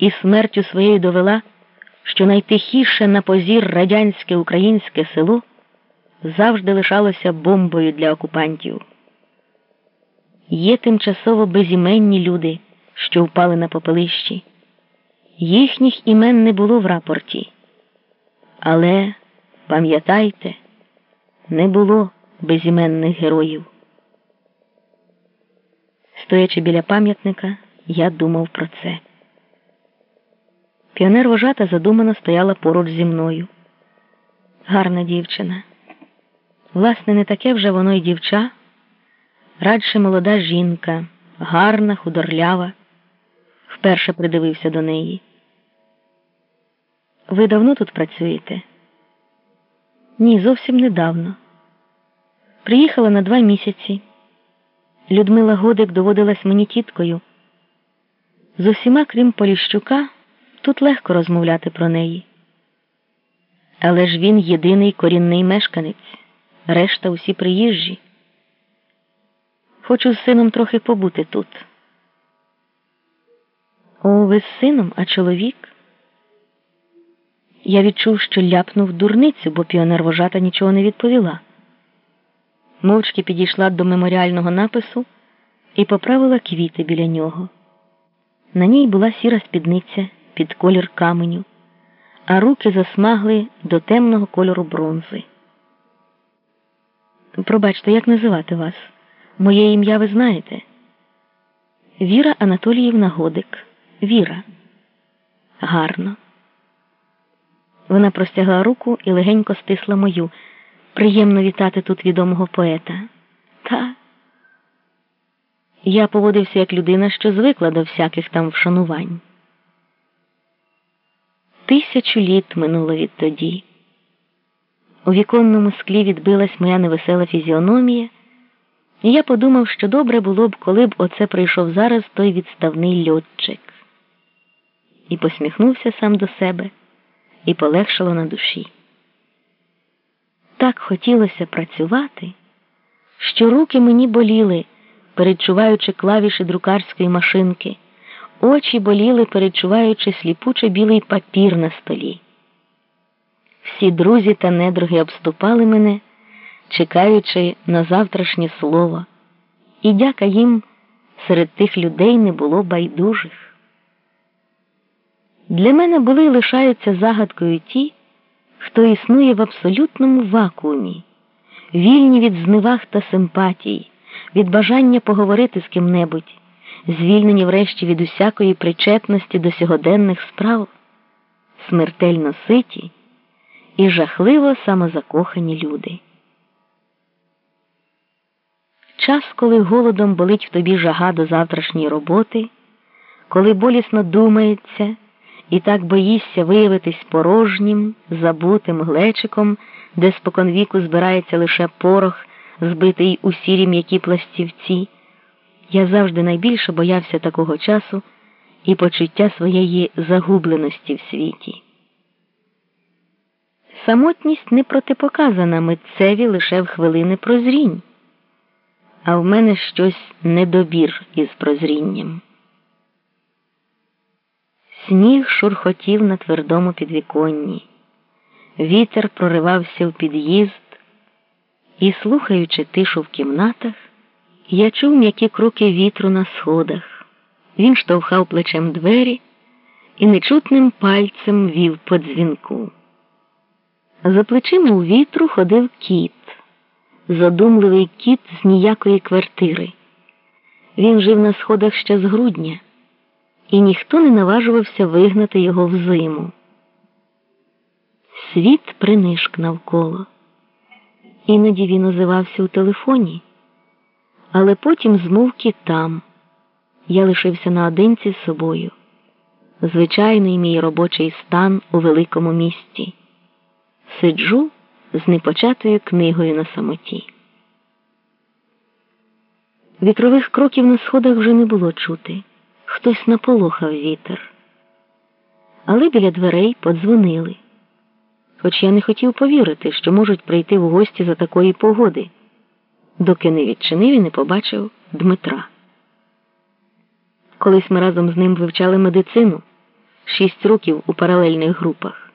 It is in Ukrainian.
і смертю своєю довела, що найтихіше на позір радянське українське село завжди лишалося бомбою для окупантів. Є тимчасово безіменні люди, що впали на попелищі. Їхніх імен не було в рапорті. Але пам'ятайте, не було безіменних героїв. Стоячи біля пам'ятника, я думав про це. Піонер вожата задумано стояла поруч зі мною. Гарна дівчина. Власне, не таке вже воно й дівча, радше молода жінка, гарна, худорлява. Вперше придивився до неї. Ви давно тут працюєте? Ні, зовсім недавно. Приїхала на два місяці. Людмила Годик доводилась мені тіткою. З усіма, крім Поліщука, тут легко розмовляти про неї. Але ж він єдиний корінний мешканець, решта усі приїжджі. Хочу з сином трохи побути тут. О, ви з сином, а чоловік? Я відчув, що ляпнув дурницю, бо піонер вожата нічого не відповіла. Мовчки підійшла до меморіального напису і поправила квіти біля нього. На ній була сіра спідниця під колір каменю, а руки засмагли до темного кольору бронзи. Пробачте, як називати вас? Моє ім'я ви знаєте? Віра Анатоліївна Годик. Віра. Гарно. Вона простягла руку і легенько стисла мою. Приємно вітати тут відомого поета. Та я поводився як людина, що звикла до всяких там вшанувань. Тисячу літ минуло відтоді. У віконному склі відбилась моя невесела фізіономія, і я подумав, що добре було б, коли б оце прийшов зараз той відставний льотчик. І посміхнувся сам до себе, і полегшало на душі. Так хотілося працювати, що руки мені боліли, передчуваючи клавіші друкарської машинки, очі боліли, передчуваючи сліпуче білий папір на столі. Всі друзі та недруги обступали мене, чекаючи на завтрашнє слово, і дяка їм серед тих людей не було байдужих. Для мене були і лишаються загадкою ті, хто існує в абсолютному вакуумі, вільні від зневаг та симпатій, від бажання поговорити з ким-небудь, звільнені врешті від усякої причетності до сьогоденних справ, смертельно ситі і жахливо самозакохані люди. Час, коли голодом болить в тобі жага до завтрашньої роботи, коли болісно думається і так боїшся виявитись порожнім, забутим глечиком, де споконвіку збирається лише порох, збитий у сірі м'які пластівці. Я завжди найбільше боявся такого часу і почуття своєї загубленості в світі. Самотність не протипоказана митцеві лише в хвилини прозрінь, а в мене щось недобір із прозрінням. Сніг шурхотів на твердому підвіконні, вітер проривався в під'їзд, і, слухаючи тишу в кімнатах, я чув м'які кроки вітру на сходах. Він штовхав плечем двері і нечутним пальцем вів по дзвінку. За плечима у вітру ходив кіт, задумливий кіт з ніякої квартири. Він жив на сходах ще з грудня і ніхто не наважувався вигнати його в зиму. Світ принишк навколо. Іноді він озивався у телефоні, але потім змовк і там. Я лишився наодинці з собою. Звичайний мій робочий стан у великому місті. Сиджу з непочатою книгою на самоті. Вітрових кроків на сходах вже не було чути хтось наполохав вітер. Але біля дверей подзвонили. Хоч я не хотів повірити, що можуть прийти в гості за такої погоди, доки не відчинив і не побачив Дмитра. Колись ми разом з ним вивчали медицину. шість років у паралельних групах.